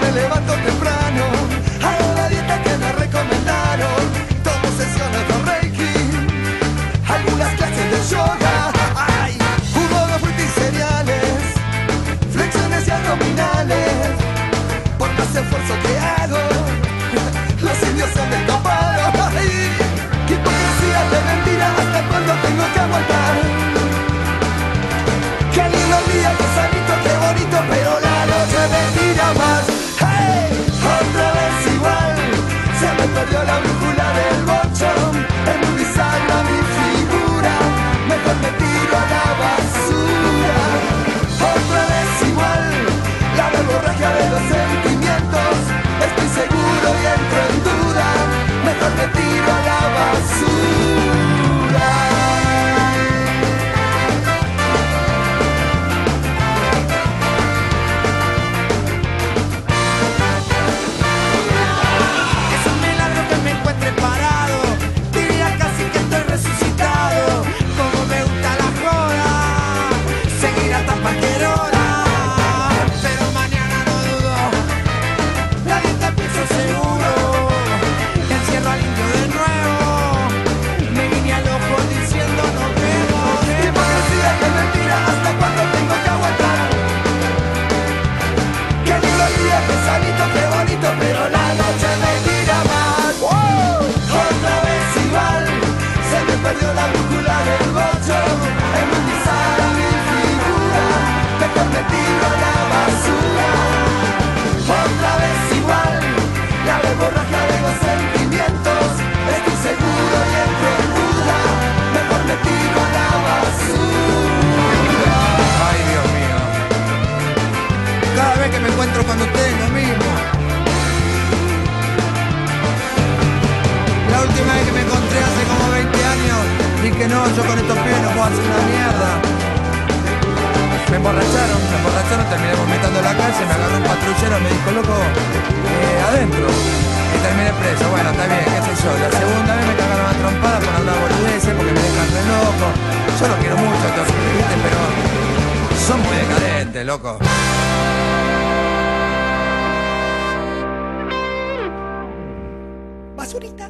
me levanto temprano. Perdió la brújula del bocho. Sana mi figura, mejor me tiro a la basura. Otra vez igual, la verborragia de los sentimientos. Estoy seguro y entro en duda, me encuentro con ustedes lo mismo. La última vez que me encontré hace como 20 años dije no, yo con estos pibes no puedo hacer una mierda. Me emborracharon, me emborracharon, terminé vomitando la calle, me agarró un patrullero, me dijo, loco, eh, adentro. Y terminé preso, bueno, está bien, qué sé yo. La segunda vez me cagaron a trompada por hablar boludeces porque me dejan re loco. Yo lo quiero mucho estos pibes, pero son muy decadentes, loco. basurita.